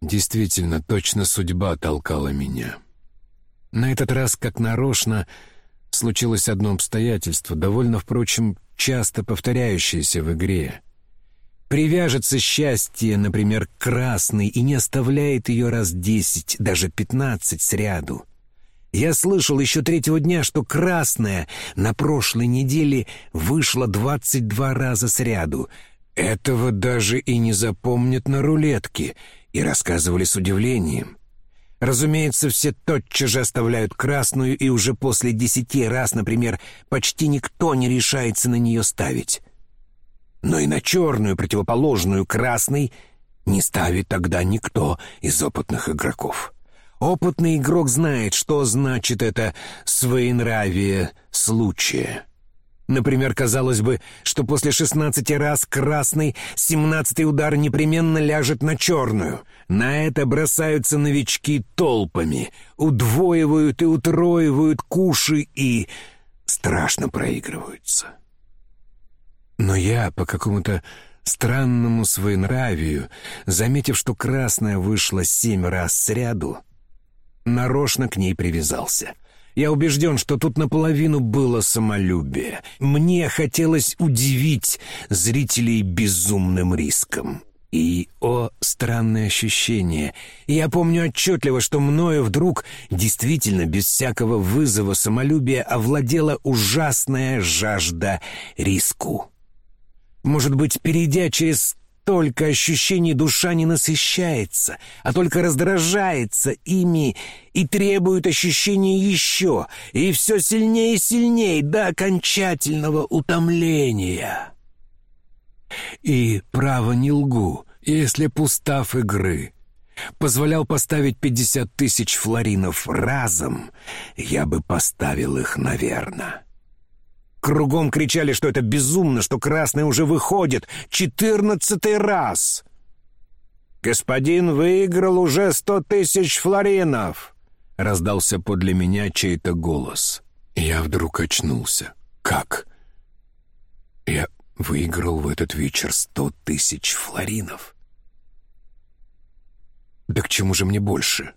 Действительно, точно судьба толкала меня. На этот раз, как нарочно, случилось одно обстоятельство, довольно, впрочем, часто повторяющееся в игре. Привяжется счастье, например, к красной, и не оставляет ее раз десять, даже пятнадцать сряду. Я слышал еще третьего дня, что красная на прошлой неделе вышла двадцать два раза сряду. Этого даже и не запомнят на рулетке, и рассказывали с удивлением. Разумеется, все тотчас же оставляют красную, и уже после десяти раз, например, почти никто не решается на нее ставить. Но и на черную, противоположную красной, не ставит тогда никто из опытных игроков. Опытный игрок знает, что значит это своенравие случая. Например, казалось бы, что после шестнадцати раз красный семнадцатый удар непременно ляжет на черную. На это бросаются новички толпами, удвоивают и утроивают куши и страшно проигрываются. Но я по какому-то странному своенравию, заметив, что красная вышла семь раз сряду, нарочно к ней привязался — я убежден, что тут наполовину было самолюбие. Мне хотелось удивить зрителей безумным риском. И, о, странное ощущение, я помню отчетливо, что мною вдруг, действительно, без всякого вызова самолюбия, овладела ужасная жажда риску. Может быть, перейдя через столько ощущений душа не насыщается, а только раздражается ими и требует ощущений еще, и все сильнее и сильнее до окончательного утомления. И, право, не лгу, если пустав игры позволял поставить пятьдесят тысяч флоринов разом, я бы поставил их, наверное. Кругом кричали, что это безумно, что красный уже выходит. Четырнадцатый раз! «Господин выиграл уже сто тысяч флоринов!» — раздался подле меня чей-то голос. Я вдруг очнулся. «Как?» «Я выиграл в этот вечер сто тысяч флоринов?» «Да к чему же мне больше?»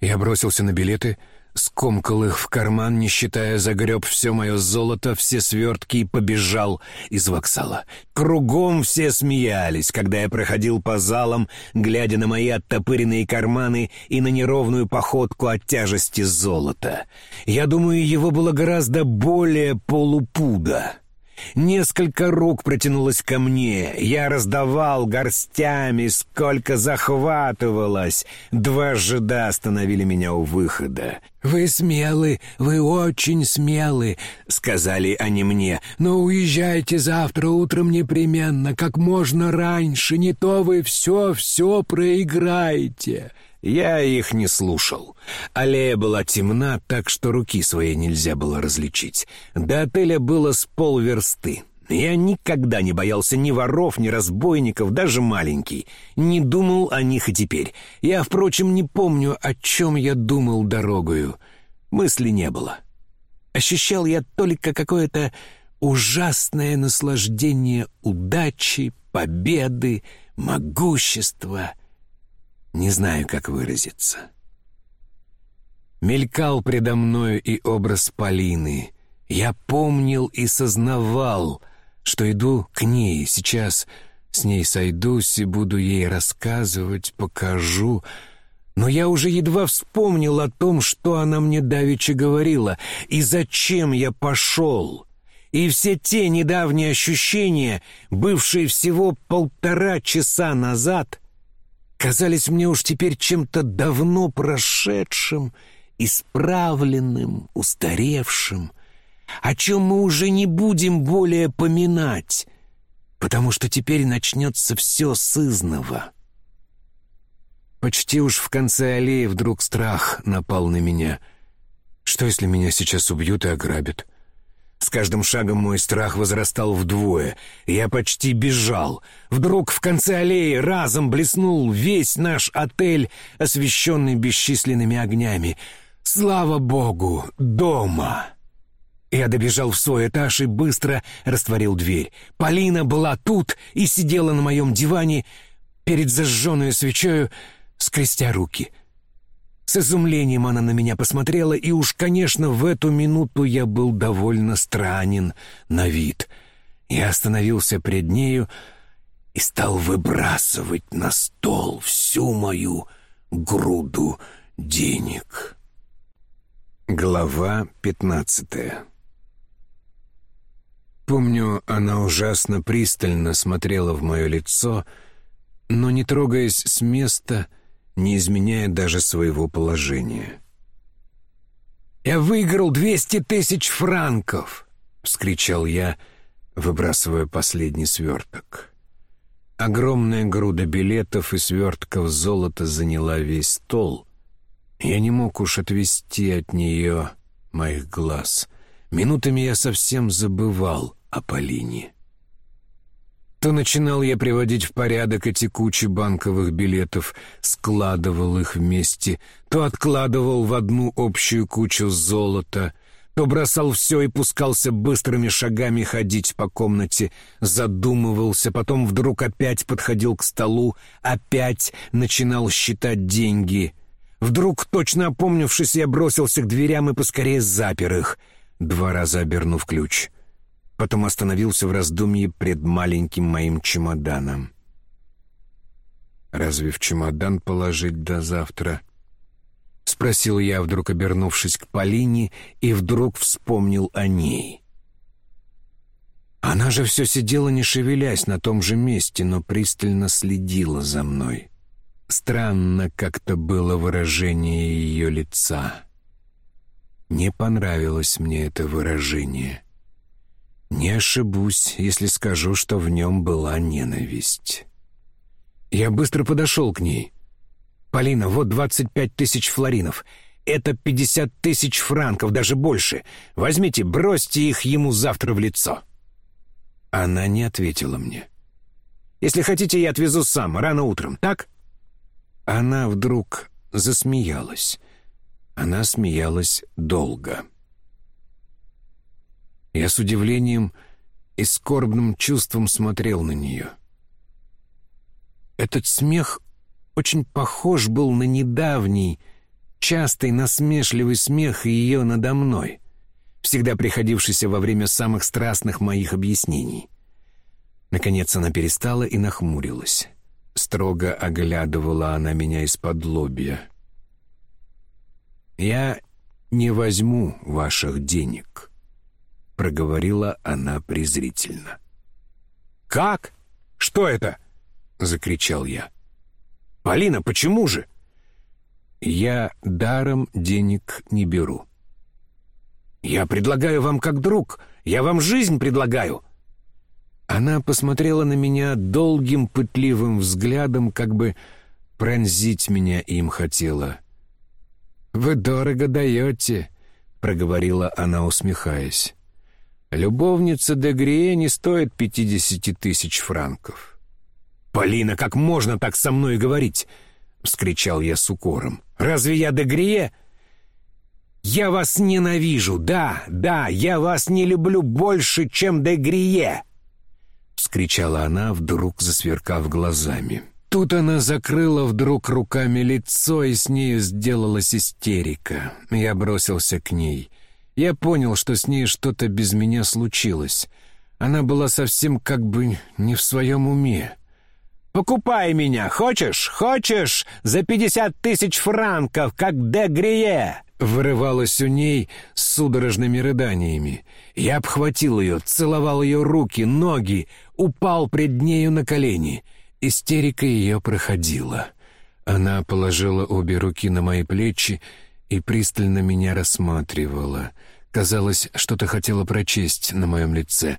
Я бросился на билеты — скомкал их в карман, не считая, загреб все мое золото, все свертки и побежал из воксала. Кругом все смеялись, когда я проходил по залам, глядя на мои оттопыренные карманы и на неровную походку от тяжести золота. Я думаю, его было гораздо более полупуда. Несколько рук протянулось ко мне. Я раздавал горстями, сколько захватывалось. Два жида остановили меня у выхода. «Вы смелы, вы очень смелы», — сказали они мне. «Но уезжайте завтра утром непременно, как можно раньше, не то вы все-все проиграете». Я их не слушал. Аллея была темна, так что руки своей нельзя было различить. До отеля было с полверсты. Я никогда не боялся ни воров, ни разбойников, даже маленький. Не думал о них и теперь. Я, впрочем, не помню, о чем я думал дорогою. Мысли не было. Ощущал я только какое-то ужасное наслаждение удачи, победы, могущества — не знаю, как выразиться. Мелькал предо мною и образ Полины. Я помнил и сознавал, что иду к ней, сейчас с ней сойдусь и буду ей рассказывать, покажу. Но я уже едва вспомнил о том, что она мне давеча говорила, и зачем я пошел. И все те недавние ощущения, бывшие всего полтора часа назад — казались мне уж теперь чем-то давно прошедшим, исправленным, устаревшим, о чем мы уже не будем более поминать, потому что теперь начнется все с изного. Почти уж в конце аллеи вдруг страх напал на меня. Что, если меня сейчас убьют и ограбят? — с каждым шагом мой страх возрастал вдвое. Я почти бежал. Вдруг в конце аллеи разом блеснул весь наш отель, освещенный бесчисленными огнями. Слава богу, дома! Я добежал в свой этаж и быстро растворил дверь. Полина была тут и сидела на моем диване, перед зажженной свечою, скрестя руки. С изумлением она на меня посмотрела, и уж, конечно, в эту минуту я был довольно странен на вид. Я остановился пред нею и стал выбрасывать на стол всю мою груду денег. Глава пятнадцатая Помню, она ужасно пристально смотрела в мое лицо, но не трогаясь с места, не изменяя даже своего положения. «Я выиграл двести тысяч франков!» — вскричал я, выбрасывая последний сверток. Огромная груда билетов и свертков золота заняла весь стол. Я не мог уж отвести от нее моих глаз. Минутами я совсем забывал о Полине. То начинал я приводить в порядок эти кучи банковых билетов, складывал их вместе, то откладывал в одну общую кучу золота, то бросал все и пускался быстрыми шагами ходить по комнате, задумывался, потом вдруг опять подходил к столу, опять начинал считать деньги. Вдруг, точно опомнившись, я бросился к дверям и поскорее запер их, два раза обернув ключ — потом остановился в раздумье пред маленьким моим чемоданом. «Разве в чемодан положить до завтра?» — спросил я, вдруг обернувшись к Полине, и вдруг вспомнил о ней. Она же все сидела, не шевелясь на том же месте, но пристально следила за мной. Странно как-то было выражение ее лица. Не понравилось мне это выражение — не ошибусь, если скажу, что в нем была ненависть. Я быстро подошел к ней. «Полина, вот двадцать пять тысяч флоринов. Это пятьдесят тысяч франков, даже больше. Возьмите, бросьте их ему завтра в лицо». Она не ответила мне. «Если хотите, я отвезу сам, рано утром, так?» Она вдруг засмеялась. Она смеялась долго. Я с удивлением и скорбным чувством смотрел на нее. Этот смех очень похож был на недавний, частый насмешливый смех ее надо мной, всегда приходившийся во время самых страстных моих объяснений. Наконец она перестала и нахмурилась. Строго оглядывала она меня из-под лобья. «Я не возьму ваших денег», проговорила она презрительно. «Как? Что это?» — закричал я. «Полина, почему же?» «Я даром денег не беру». «Я предлагаю вам как друг. Я вам жизнь предлагаю». Она посмотрела на меня долгим пытливым взглядом, как бы пронзить меня им хотела. «Вы дорого даете», — проговорила она, усмехаясь. Любовница Дегрие не стоит пятидесяти тысяч франков. «Полина, как можно так со мной говорить?» — вскричал я с укором. «Разве я Дегрие?» «Я вас ненавижу, да, да, я вас не люблю больше, чем Дегрие!» — вскричала она, вдруг засверкав глазами. Тут она закрыла вдруг руками лицо, и с нею сделалась истерика. Я бросился к ней. Я понял, что с ней что-то без меня случилось. Она была совсем как бы не в своем уме. «Покупай меня, хочешь? Хочешь? За пятьдесят тысяч франков, как де Грие!» Вырывалось у ней с судорожными рыданиями. Я обхватил ее, целовал ее руки, ноги, упал пред нею на колени. Истерика ее проходила. Она положила обе руки на мои плечи и пристально меня рассматривала. Казалось, что-то хотела прочесть на моем лице.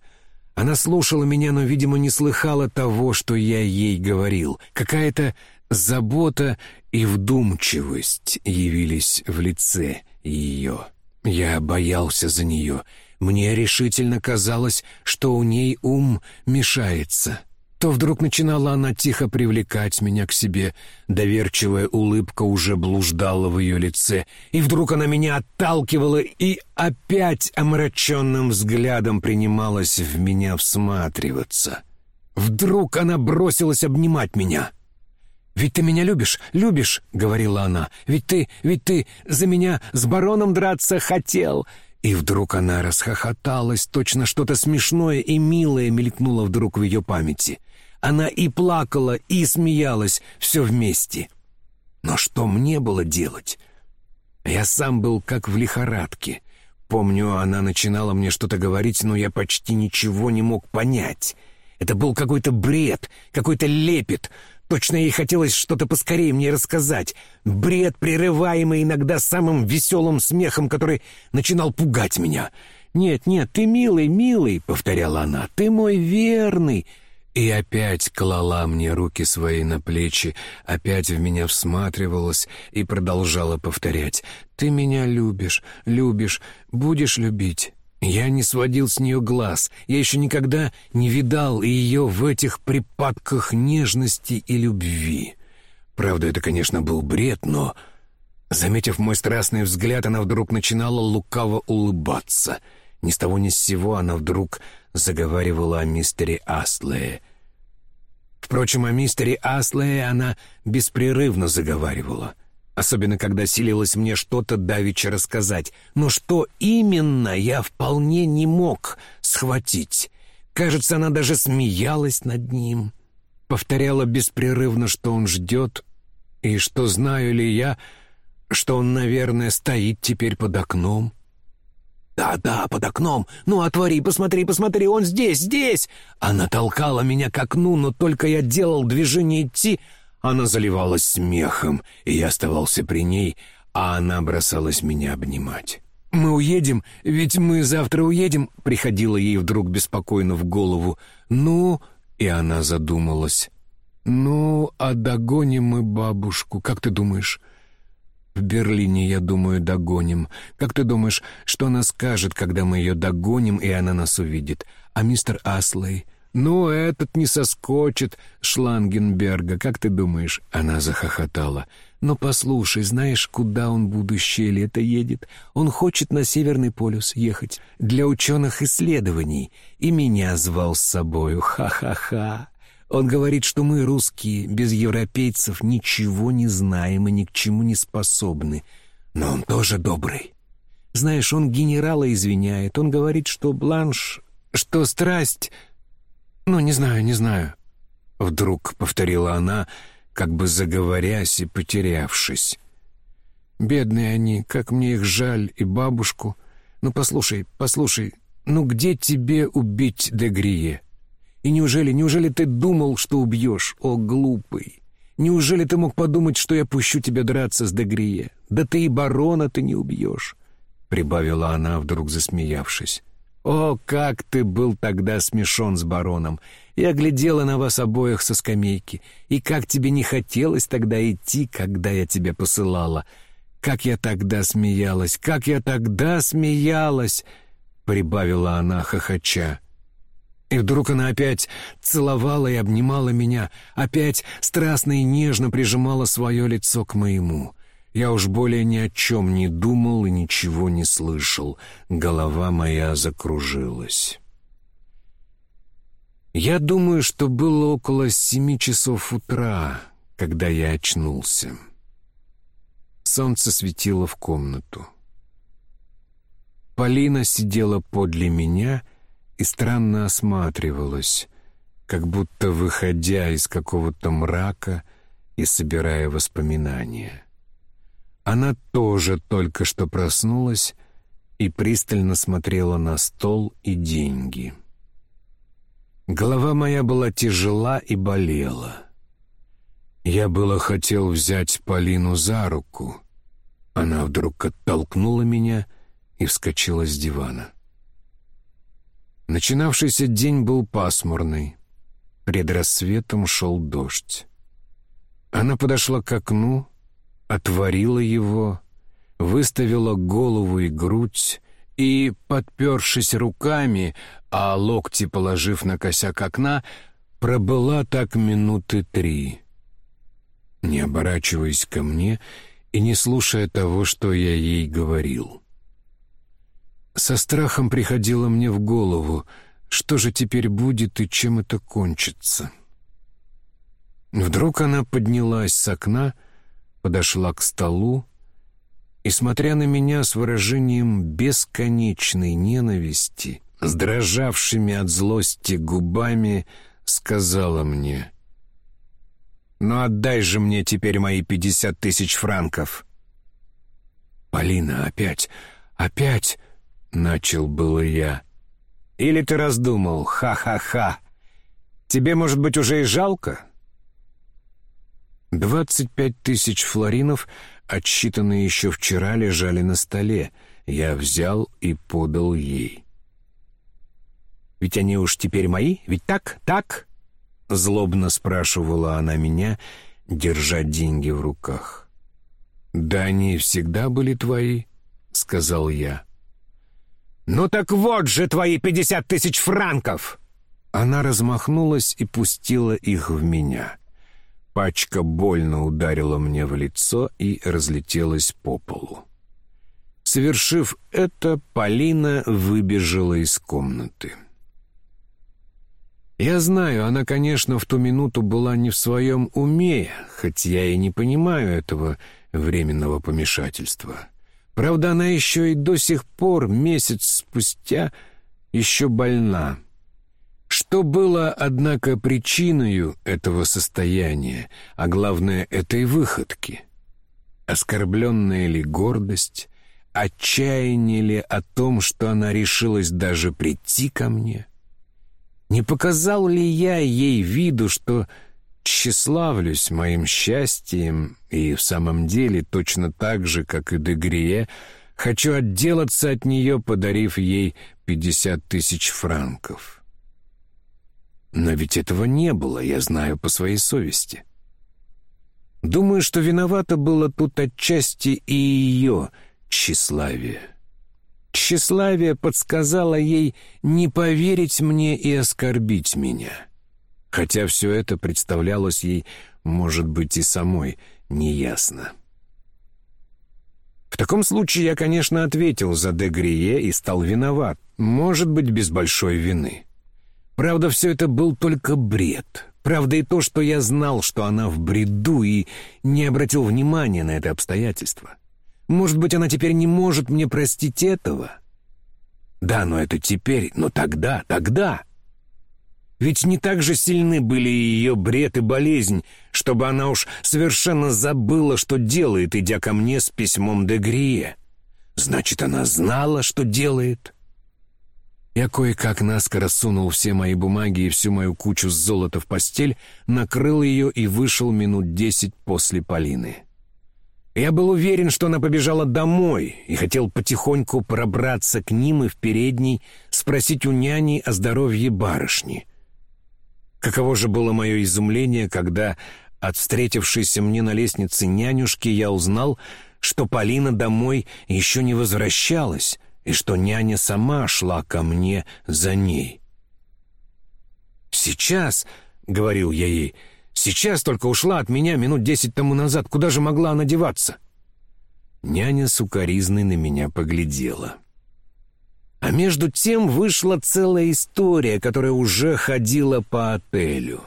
Она слушала меня, но, видимо, не слыхала того, что я ей говорил. Какая-то забота и вдумчивость явились в лице ее. Я боялся за нее. Мне решительно казалось, что у ней ум мешается то вдруг начинала она тихо привлекать меня к себе, доверчивая улыбка уже блуждала в ее лице, и вдруг она меня отталкивала и опять омраченным взглядом принималась в меня всматриваться. Вдруг она бросилась обнимать меня. «Ведь ты меня любишь, любишь», — говорила она. «Ведь ты, ведь ты за меня с бароном драться хотел». И вдруг она расхохоталась, точно что-то смешное и милое мелькнуло вдруг в ее памяти. Она и плакала, и смеялась, все вместе. Но что мне было делать? Я сам был как в лихорадке. Помню, она начинала мне что-то говорить, но я почти ничего не мог понять. Это был какой-то бред, какой-то лепет. Точно ей хотелось что-то поскорее мне рассказать. Бред, прерываемый иногда самым веселым смехом, который начинал пугать меня. «Нет, нет, ты милый, милый», — повторяла она, — «ты мой верный». И опять клала мне руки свои на плечи, опять в меня всматривалась и продолжала повторять. «Ты меня любишь, любишь, будешь любить». Я не сводил с нее глаз, я еще никогда не видал ее в этих припадках нежности и любви. Правда, это, конечно, был бред, но... Заметив мой страстный взгляд, она вдруг начинала лукаво улыбаться. Ни с того ни с сего она вдруг заговаривала о мистере Астлее. Впрочем, о мистере Астлее она беспрерывно заговаривала — особенно когда силилась мне что-то давеча рассказать. Но что именно, я вполне не мог схватить. Кажется, она даже смеялась над ним. Повторяла беспрерывно, что он ждет, и что знаю ли я, что он, наверное, стоит теперь под окном. «Да-да, под окном. Ну, отвори, посмотри, посмотри, он здесь, здесь!» Она толкала меня к окну, но только я делал движение идти, она заливалась смехом, и я оставался при ней, а она бросалась меня обнимать. «Мы уедем, ведь мы завтра уедем», — приходила ей вдруг беспокойно в голову. «Ну...» — и она задумалась. «Ну, а догоним мы бабушку, как ты думаешь?» «В Берлине, я думаю, догоним. Как ты думаешь, что она скажет, когда мы ее догоним, и она нас увидит? А мистер Аслей...» «Ну, этот не соскочит Шлангенберга, как ты думаешь?» Она захохотала. «Но послушай, знаешь, куда он будущее лето едет? Он хочет на Северный полюс ехать для ученых исследований. И меня звал с собою. Ха-ха-ха!» Он говорит, что мы, русские, без европейцев ничего не знаем и ни к чему не способны. Но он тоже добрый. Знаешь, он генерала извиняет. Он говорит, что бланш, что страсть «Ну, не знаю, не знаю», — вдруг повторила она, как бы заговорясь и потерявшись. «Бедные они, как мне их жаль, и бабушку. Ну, послушай, послушай, ну где тебе убить Дегрие? И неужели, неужели ты думал, что убьешь, о глупый? Неужели ты мог подумать, что я пущу тебя драться с Дегрие? Да ты и барона ты не убьешь», — прибавила она, вдруг засмеявшись. О, как ты был тогда смешон с бароном! Я глядела на вас обоих со скамейки, и как тебе не хотелось тогда идти, когда я тебя посылала! Как я тогда смеялась! Как я тогда смеялась!» — прибавила она, хохоча. И вдруг она опять целовала и обнимала меня, опять страстно и нежно прижимала свое лицо к моему. Я уж более ни о чем не думал и ничего не слышал. Голова моя закружилась. Я думаю, что было около семи часов утра, когда я очнулся. Солнце светило в комнату. Полина сидела подле меня и странно осматривалась, как будто выходя из какого-то мрака и собирая воспоминания. Она тоже только что проснулась и пристально смотрела на стол и деньги. Голова моя была тяжела и болела. Я было хотел взять Полину за руку. Она вдруг оттолкнула меня и вскочила с дивана. Начинавшийся день был пасмурный. Пред рассветом шел дождь. Она подошла к окну отворила его, выставила голову и грудь и, подпершись руками, а локти положив на косяк окна, пробыла так минуты три, не оборачиваясь ко мне и не слушая того, что я ей говорил. Со страхом приходило мне в голову, что же теперь будет и чем это кончится. Вдруг она поднялась с окна, подошла к столу и, смотря на меня с выражением бесконечной ненависти, с дрожавшими от злости губами, сказала мне, «Ну отдай же мне теперь мои пятьдесят тысяч франков!» «Полина, опять, опять!» — начал было я. «Или ты раздумал? Ха-ха-ха! Тебе, может быть, уже и жалко?» Двадцать пять тысяч флоринов, отсчитанные еще вчера, лежали на столе. Я взял и подал ей. «Ведь они уж теперь мои? Ведь так? Так?» Злобно спрашивала она меня, держа деньги в руках. «Да они всегда были твои», — сказал я. «Ну так вот же твои пятьдесят тысяч франков!» Она размахнулась и пустила их в меня. Пачка больно ударила мне в лицо и разлетелась по полу. Совершив это, Полина выбежала из комнаты. Я знаю, она, конечно, в ту минуту была не в своем уме, хоть я и не понимаю этого временного помешательства. Правда, она еще и до сих пор, месяц спустя, еще больна. Что было, однако, причиной этого состояния, а главное, этой выходки? Оскорбленная ли гордость, отчаяние ли о том, что она решилась даже прийти ко мне? Не показал ли я ей виду, что тщеславлюсь моим счастьем и в самом деле точно так же, как и Дегрие, хочу отделаться от нее, подарив ей пятьдесят тысяч франков? Но ведь этого не было, я знаю по своей совести. Думаю, что виновато было тут отчасти и ее тщеславие. Тщеславие подсказало ей не поверить мне и оскорбить меня. Хотя все это представлялось ей, может быть, и самой неясно. В таком случае я, конечно, ответил за Дегрие и стал виноват, может быть, без большой вины. Правда, все это был только бред. Правда и то, что я знал, что она в бреду и не обратил внимания на это обстоятельство. Может быть, она теперь не может мне простить этого? Да, но это теперь, но тогда, тогда. Ведь не так же сильны были ее бред и болезнь, чтобы она уж совершенно забыла, что делает, идя ко мне с письмом де Грие. Значит, она знала, что делает. Я кое-как наскоро сунул все мои бумаги и всю мою кучу золота в постель, накрыл ее и вышел минут десять после Полины. Я был уверен, что она побежала домой и хотел потихоньку пробраться к ним и в передней спросить у няни о здоровье барышни. Каково же было мое изумление, когда от встретившейся мне на лестнице нянюшки я узнал, что Полина домой еще не возвращалась и что няня сама шла ко мне за ней. «Сейчас», — говорил я ей, — Сейчас только ушла от меня минут десять тому назад. Куда же могла она деваться?» Няня сукоризной на меня поглядела. А между тем вышла целая история, которая уже ходила по отелю.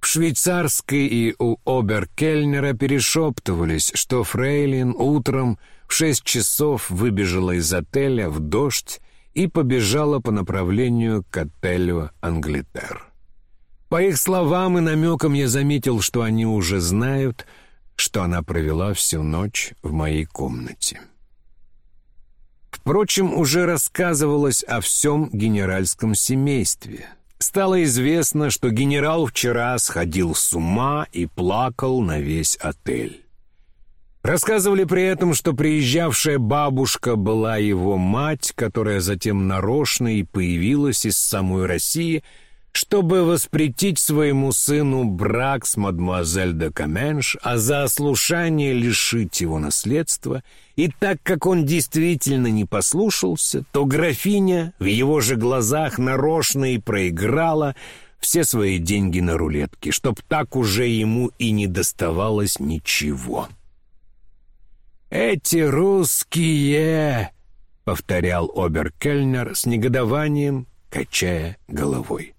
В швейцарской и у Оберкельнера перешептывались, что Фрейлин утром в шесть часов выбежала из отеля в дождь и побежала по направлению к отелю «Англитер». По их словам и намекам я заметил, что они уже знают, что она провела всю ночь в моей комнате. Впрочем, уже рассказывалось о всем генеральском семействе. Стало известно, что генерал вчера сходил с ума и плакал на весь отель. Рассказывали при этом, что приезжавшая бабушка была его мать, которая затем нарочно и появилась из самой России – чтобы воспретить своему сыну брак с мадемуазель де Каменш, а за ослушание лишить его наследства, и так как он действительно не послушался, то графиня в его же глазах нарочно и проиграла все свои деньги на рулетке, чтоб так уже ему и не доставалось ничего. «Эти русские!» — повторял Оберкельнер с негодованием, качая головой.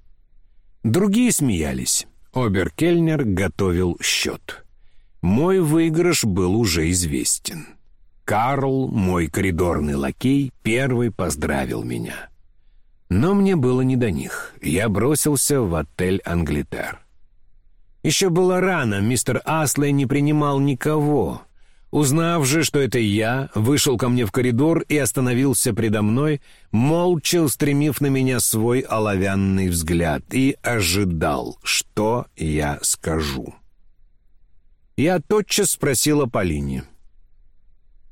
Другие смеялись. Оберкельнер готовил счет. Мой выигрыш был уже известен. Карл, мой коридорный лакей, первый поздравил меня. Но мне было не до них. Я бросился в отель «Англитер». Еще было рано, мистер Аслей не принимал никого. Узнав же, что это я, вышел ко мне в коридор и остановился предо мной, молча устремив на меня свой оловянный взгляд, и ожидал, что я скажу. Я тотчас спросил о Полине.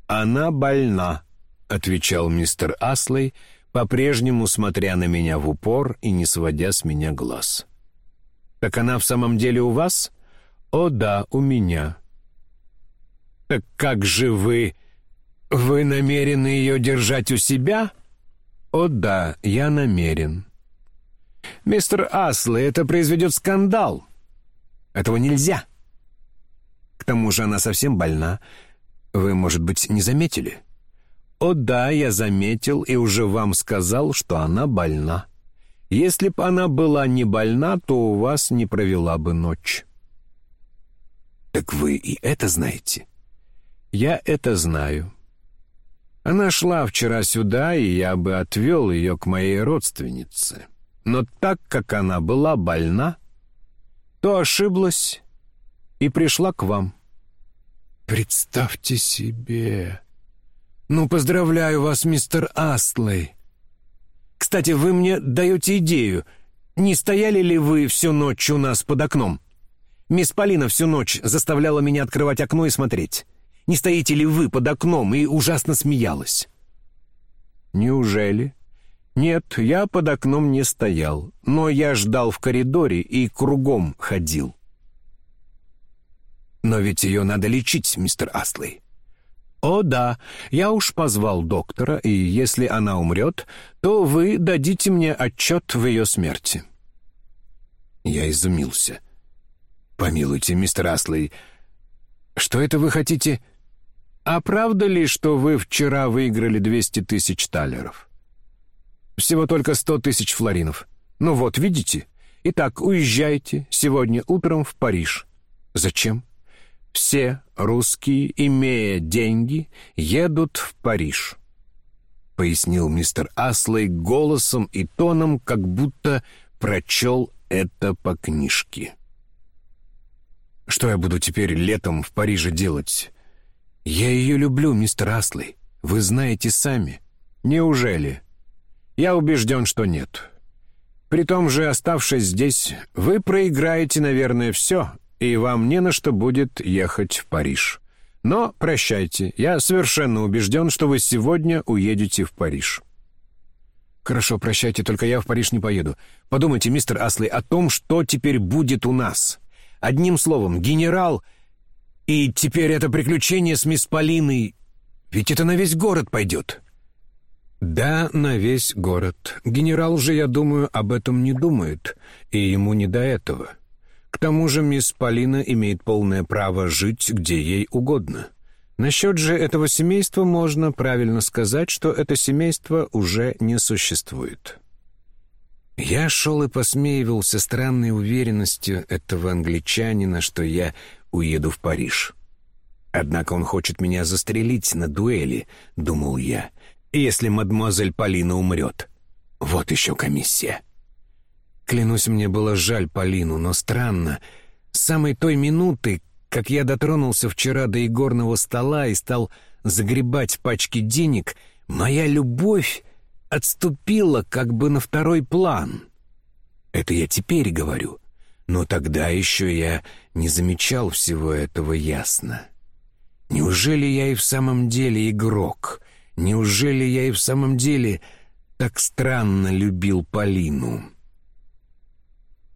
«Она больна», — отвечал мистер Аслей, по-прежнему смотря на меня в упор и не сводя с меня глаз. «Так она в самом деле у вас?» «О да, у меня». «Так как же вы... Вы намерены ее держать у себя?» «О да, я намерен». «Мистер Асли, это произведет скандал. Этого нельзя». К тому же она совсем больна. Вы, может быть, не заметили?» «О да, я заметил и уже вам сказал, что она больна. Если бы она была не больна, то у вас не провела бы ночь». «Так вы и это знаете?» «Я это знаю. Она шла вчера сюда, и я бы отвел ее к моей родственнице. Но так как она была больна, то ошиблась и пришла к вам». «Представьте себе!» «Ну, поздравляю вас, мистер Астлей. Кстати, вы мне даете идею. Не стояли ли вы всю ночь у нас под окном? Мисс Полина всю ночь заставляла меня открывать окно и смотреть. Не стоите ли вы под окном?» и ужасно смеялась. «Неужели?» «Нет, я под окном не стоял, но я ждал в коридоре и кругом ходил». «Но ведь ее надо лечить, мистер Астлей. «О да, я уж позвал доктора, и если она умрет, то вы дадите мне отчет в ее смерти». Я изумился. «Помилуйте, мистер Аслей, что это вы хотите...» «А правда ли, что вы вчера выиграли 200 тысяч талеров?» «Всего только 100 тысяч флоринов. Ну вот, видите? Итак, уезжайте сегодня утром в Париж. Зачем?» Все русские, имея деньги, едут в Париж», — пояснил мистер Аслей голосом и тоном, как будто прочел это по книжке. «Что я буду теперь летом в Париже делать? Я ее люблю, мистер Аслей. Вы знаете сами. Неужели? Я убежден, что нет. При том же, оставшись здесь, вы проиграете, наверное, все, и вам не на что будет ехать в Париж. Но прощайте, я совершенно убежден, что вы сегодня уедете в Париж». «Хорошо, прощайте, только я в Париж не поеду. Подумайте, мистер Асли, о том, что теперь будет у нас. Одним словом, генерал... И теперь это приключение с мисс Полиной... Ведь это на весь город пойдет». «Да, на весь город. Генерал же, я думаю, об этом не думает, и ему не до этого». К тому же мисс Полина имеет полное право жить где ей угодно. Насчет же этого семейства можно правильно сказать, что это семейство уже не существует. Я шел и посмеивался странной уверенностью этого англичанина, что я уеду в Париж. Однако он хочет меня застрелить на дуэли, думал я, если мадемуазель Полина умрет. Вот еще комиссия. Клянусь, мне было жаль Полину, но странно. С самой той минуты, как я дотронулся вчера до игорного стола и стал загребать пачки денег, моя любовь отступила как бы на второй план. Это я теперь говорю, но тогда еще я не замечал всего этого ясно. Неужели я и в самом деле игрок? Неужели я и в самом деле так странно любил Полину?»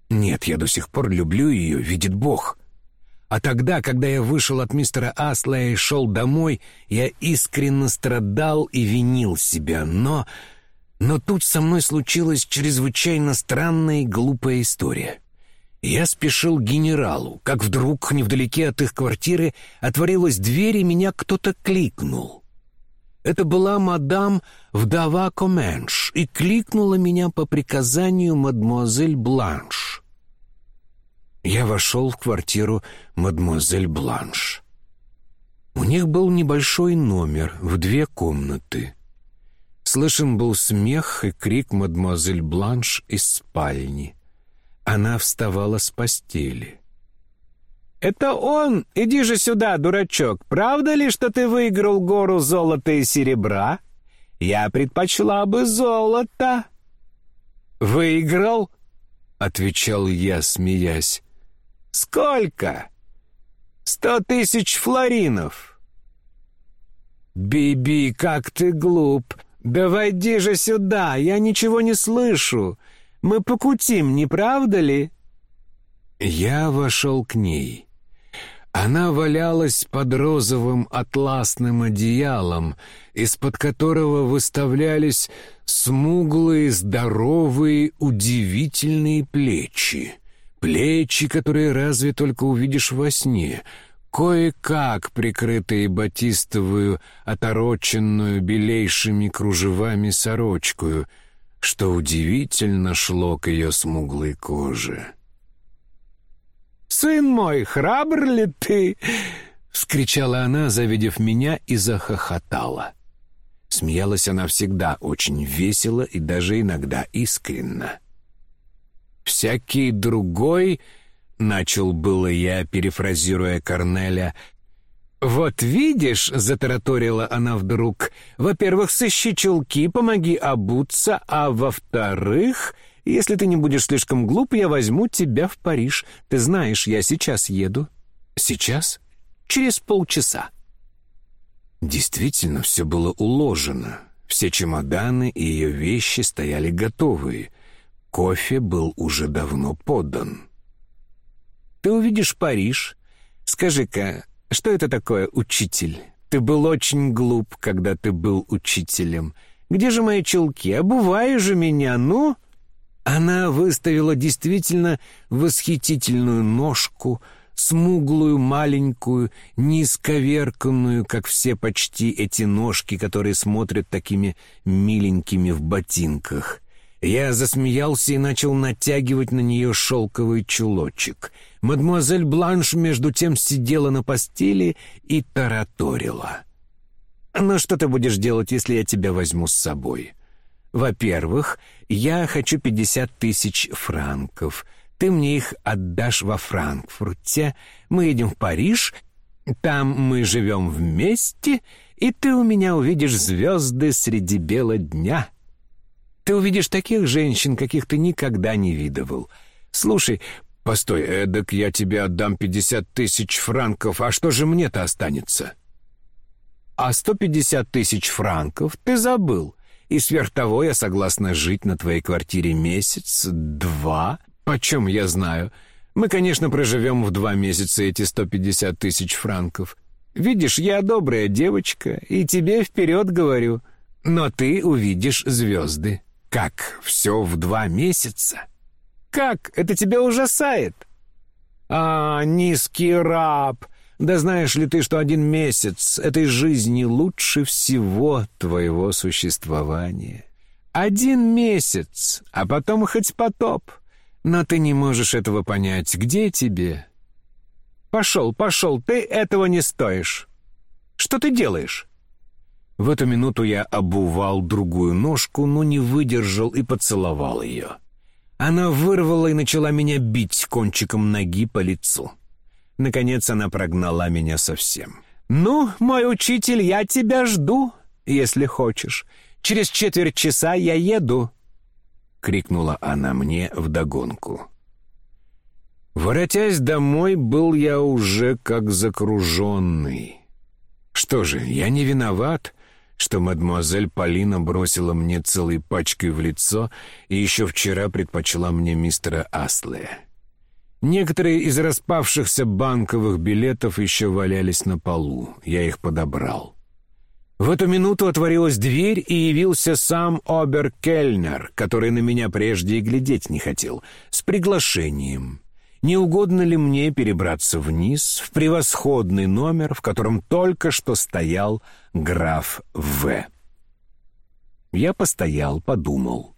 Нет, я до сих пор люблю ее, видит Бог. А тогда, когда я вышел от мистера Аслая и шел домой, я искренне страдал и винил себя, но... Но тут со мной случилась чрезвычайно странная и глупая история. Я спешил к генералу, как вдруг, невдалеке от их квартиры, отворилась дверь, и меня кто-то кликнул. Это была мадам вдова Коменш и кликнула меня по приказанию мадемуазель Бланш. Я вошел в квартиру мадемуазель Бланш. У них был небольшой номер в две комнаты. Слышен был смех и крик мадемуазель Бланш из спальни. Она вставала с постели. «Это он! Иди же сюда, дурачок! Правда ли, что ты выиграл гору золота и серебра? Я предпочла бы золото!» «Выиграл?» — отвечал я, смеясь. «Сколько?» «Сто тысяч флоринов». «Биби, как ты глуп! Да войди же сюда, я ничего не слышу. Мы покутим, не правда ли?» Я вошел к ней. Она валялась под розовым атласным одеялом, из-под которого выставлялись смуглые, здоровые, удивительные плечи. Плечи, которые разве только увидишь во сне, кое-как прикрытые батистовую, отороченную белейшими кружевами сорочкую, что удивительно шло к ее смуглой коже. «Сын мой, храбр ли ты?» — вскричала она, завидев меня, и захохотала. Смеялась она всегда очень весело и даже иногда искренно. «Всякий другой...» — начал было я, перефразируя Корнеля. «Вот видишь», — затараторила она вдруг, — «во-первых, сыщи чулки, помоги обуться, а во-вторых...» Если ты не будешь слишком глуп, я возьму тебя в Париж. Ты знаешь, я сейчас еду». «Сейчас?» «Через полчаса». Действительно, все было уложено. Все чемоданы и ее вещи стояли готовые. Кофе был уже давно подан. «Ты увидишь Париж. Скажи-ка, что это такое учитель? Ты был очень глуп, когда ты был учителем. Где же мои чулки? Обувай же меня, ну!» Она выставила действительно восхитительную ножку, смуглую, маленькую, низковерканную, как все почти эти ножки, которые смотрят такими миленькими в ботинках. Я засмеялся и начал натягивать на нее шелковый чулочек. Мадемуазель Бланш между тем сидела на постели и тараторила. «Ну что ты будешь делать, если я тебя возьму с собой?» Во-первых, я хочу пятьдесят тысяч франков. Ты мне их отдашь во Франкфурте. Мы едем в Париж, там мы живем вместе, и ты у меня увидишь звезды среди бела дня. Ты увидишь таких женщин, каких ты никогда не видывал. Слушай, постой, эдак я тебе отдам пятьдесят тысяч франков, а что же мне-то останется? А сто пятьдесят тысяч франков ты забыл. И сверх того я согласна жить на твоей квартире месяц, два, почем я знаю. Мы, конечно, проживем в два месяца эти сто пятьдесят тысяч франков. Видишь, я добрая девочка, и тебе вперед говорю. Но ты увидишь звезды. Как, все в два месяца? Как, это тебя ужасает? А, низкий раб, да знаешь ли ты, что один месяц этой жизни лучше всего твоего существования? Один месяц, а потом хоть потоп. Но ты не можешь этого понять. Где тебе? Пошел, пошел, ты этого не стоишь. Что ты делаешь? В эту минуту я обувал другую ножку, но не выдержал и поцеловал ее. Она вырвала и начала меня бить кончиком ноги по лицу. Наконец она прогнала меня совсем. «Ну, мой учитель, я тебя жду, если хочешь. Через четверть часа я еду», — крикнула она мне вдогонку. Воротясь домой, был я уже как закруженный. Что же, я не виноват, что мадемуазель Полина бросила мне целой пачкой в лицо и еще вчера предпочла мне мистера Аслея. Некоторые из распавшихся банковых билетов еще валялись на полу. Я их подобрал. В эту минуту отворилась дверь, и явился сам Оберкельнер, который на меня прежде и глядеть не хотел, с приглашением. Не угодно ли мне перебраться вниз в превосходный номер, в котором только что стоял граф В. Я постоял, подумал.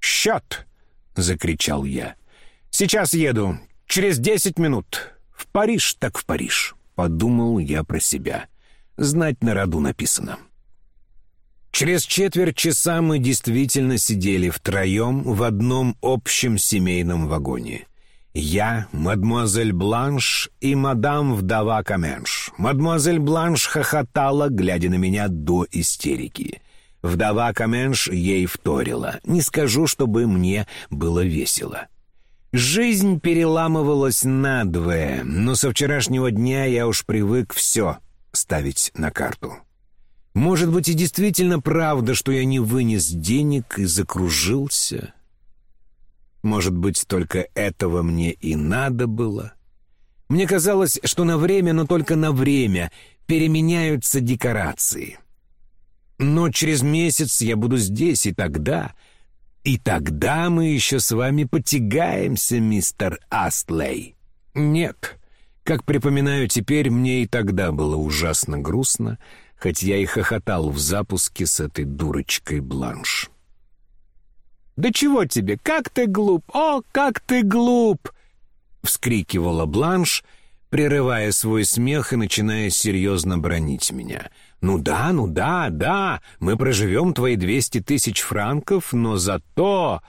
«Счет!» — закричал я. Сейчас еду. Через десять минут. В Париж так в Париж», — подумал я про себя. Знать на роду написано. Через четверть часа мы действительно сидели втроем в одном общем семейном вагоне. Я, мадемуазель Бланш и мадам вдова Каменш. Мадемуазель Бланш хохотала, глядя на меня до истерики. Вдова Каменш ей вторила. Не скажу, чтобы мне было весело. Жизнь переламывалась надвое, но со вчерашнего дня я уж привык все ставить на карту. Может быть, и действительно правда, что я не вынес денег и закружился. Может быть, только этого мне и надо было. Мне казалось, что на время, но только на время, переменяются декорации. Но через месяц я буду здесь, и тогда... И тогда мы еще с вами потягаемся, мистер Астлей. Нет, как припоминаю теперь, мне и тогда было ужасно грустно, хоть я и хохотал в запуске с этой дурочкой Бланш. «Да чего тебе? Как ты глуп! О, как ты глуп!» — вскрикивала Бланш, прерывая свой смех и начиная серьезно бронить меня. «Ну да, ну да, да, мы проживем твои двести тысяч франков, но зато...»